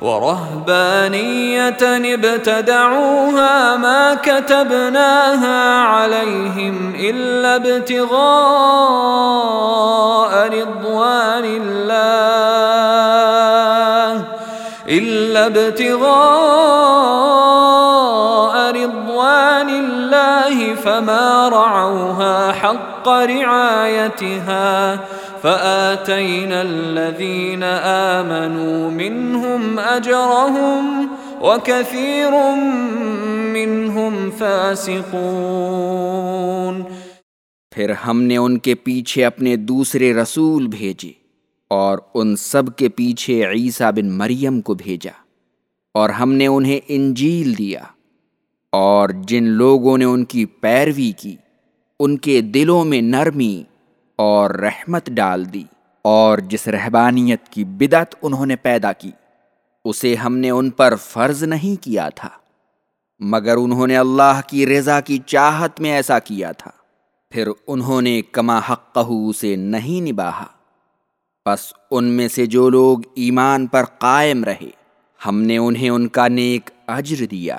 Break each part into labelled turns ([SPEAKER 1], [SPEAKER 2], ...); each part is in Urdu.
[SPEAKER 1] ورهبانية ابتدعوها ما كتبناها عليهم إلا ابتغاء رضوان الله إلا ابتغاء رضوان الله فما رعوها حق رعايتها فآتينا الذين آمنوا منهم أجرهم وكثير منهم فاسقون
[SPEAKER 2] پھر ہم نے ان کے پیچھے اپنے دوسرے رسول بھیجے اور ان سب کے پیچھے عیسیٰ بن مریم کو بھیجا اور ہم نے انہیں انجیل دیا۔ اور جن لوگوں نے ان کی پیروی کی، ان کے دلوں میں نرمی اور رحمت ڈال دی، اور جس رہبانیت کی بدت انہوں نے پیدا کی، اسے ہم نے ان پر فرض نہیں کیا تھا، مگر انہوں نے اللہ کی رضا کی چاہت میں ایسا کیا تھا۔ پھر انہوں نے کما حق اسے نہیں نباہا بس ان میں سے جو لوگ ایمان پر قائم رہے، ہم نے انہیں ان کا نیک اجر دیا۔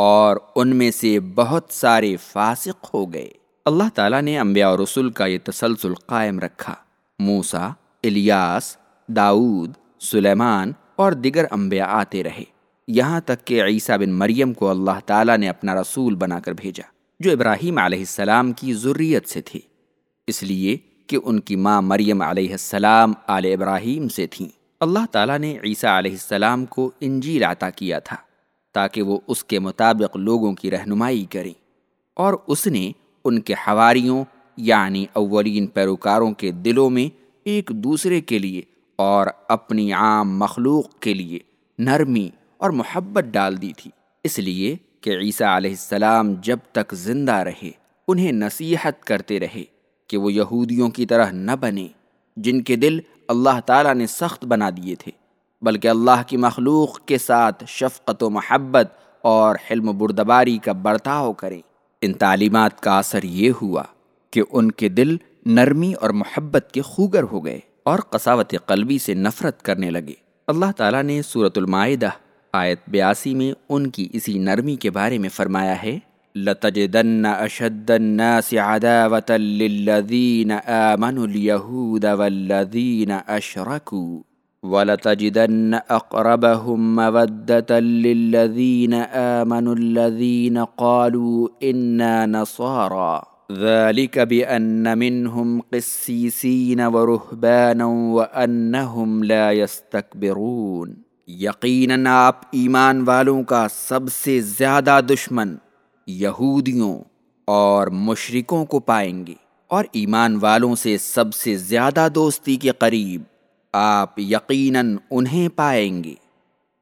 [SPEAKER 2] اور ان میں سے بہت سارے فاسق ہو گئے۔ اللہ تعالیٰ نے انبیاء اور رسول کا یہ تسلسل قائم رکھا۔ موسا الیاس داود سلیمان اور دیگر انبیاء آتے رہے۔ یہاں تک کہ عیسیٰ بن مریم کو اللہ تعالیٰ نے اپنا رسول بنا کر بھیجا، جو ابراہیم علیہ السلام کی ضروریت سے تھے اس لیے کہ ان کی ماں مریم علیہ السلام آل ابراہیم سے تھیں۔ اللہ تعالیٰ نے عیسیٰ علیہ السلام کو انجیل عطا کیا تھا۔ تاکہ وہ اس کے مطابق لوگوں کی رہنمائی کریں۔ اور اس نے ان کے حواریوں یعنی اولین پیروکاروں کے دلوں میں ایک دوسرے کے لیے اور اپنی عام مخلوق کے لیے نرمی اور محبت ڈال دی تھی۔ اس لیے کہ عیسیٰ علیہ السلام جب تک زندہ رہے، انہیں نصیحت کرتے رہے کہ وہ یہودیوں کی طرح نہ بنے جن کے دل اللہ تعالیٰ نے سخت بنا دیے تھے۔ بلکہ اللہ کی مخلوق کے ساتھ شفقت و محبت اور حلم بردباری کا برتاؤ کریں۔ ان تعلیمات کا اثر یہ ہوا کہ ان کے دل نرمی اور محبت کے خوگر ہو گئے اور قساوت قلبی سے نفرت کرنے لگے۔ اللہ تعالیٰ نے صورت المائدہ آیت بیاسی میں ان کی اسی نرمی کے بارے میں فرمایا ہے، لتجدن اشد الناس عداوة للذین آمنوا اليهود والذین اشرکوا ولتجدن اقربهم مودة للذین آمنوا الذین قالوا انا نصارى. ذلك بأن منهم قسيسين ورهبانا وأنهم لا يستكبرون. یقیناً آپ ایمان والوں کا سب سے زیادہ دشمن یہودیوں اور مشرکوں کو پائیں گے اور ایمان والوں سے سب سے زیادہ دوستی کے قریب آپ یقیناً انہیں پائیں گے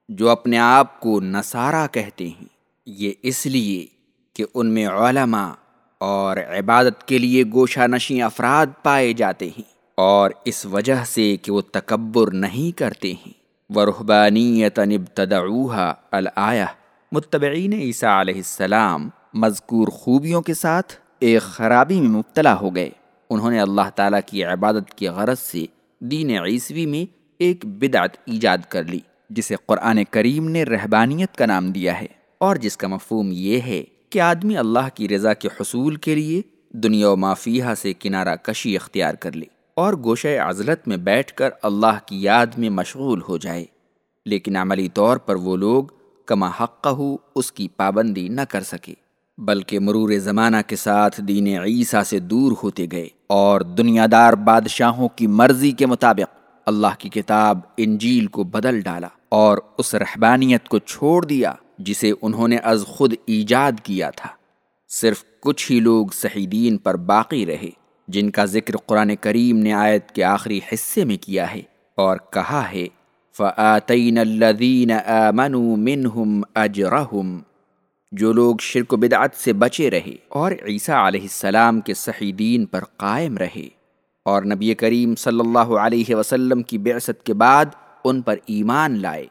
[SPEAKER 2] جو اپنے آپ کو نصارہ کہتے ہیں۔ یہ اس لیے کہ ان میں علماء اور عبادت کے لیے گوشہ نشیں افراد پائے جاتے ہیں اور اس وجہ سے کہ وہ تکبر نہیں کرتے ہیں۔ ورحبانیت ابتدعوها الآیہ متبعین عیسیٰ علیہ السلام مذکور خوبیوں کے ساتھ ایک خرابی میں مبتلا ہو گئے۔ انہوں نے اللہ تعالیٰ کی عبادت کی غرض سے دین عیسوی میں ایک بدعت ایجاد کر لی، جسے قرآن کریم نے رہبانیت کا نام دیا ہے۔ اور جس کا مفہوم یہ ہے کہ آدمی اللہ کی رضا کے حصول کے لیے دنیا و مافیہ سے کنارہ کشی اختیار کر لے اور گوشہ عزلت میں بیٹھ کر اللہ کی یاد میں مشغول ہو جائے۔ لیکن عملی طور پر وہ لوگ کما حق ہو اس کی پابندی نہ کر سکے۔ بلکہ مرور زمانہ کے ساتھ دین عیسیٰ سے دور ہوتے گئے اور دنیا دار بادشاہوں کی مرضی کے مطابق اللہ کی کتاب انجیل کو بدل ڈالا اور اس رحبانیت کو چھوڑ دیا جسے انہوں نے از خود ایجاد کیا تھا۔ صرف کچھ ہی لوگ صحیح دین پر باقی رہے، جن کا ذکر قرآن کریم نے آیت کے آخری حصے میں کیا ہے اور کہا ہے فعطین الدین امن منہم اجرہم جو لوگ شرک و بدعت سے بچے رہے اور عیسیٰ علیہ السلام کے صحیح دین پر قائم رہے اور نبی کریم صلی اللہ علیہ وسلم کی بعثت کے بعد ان پر ایمان لائے۔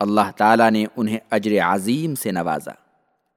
[SPEAKER 2] اللہ تعالیٰ نے انہیں اجر عظیم سے نوازا۔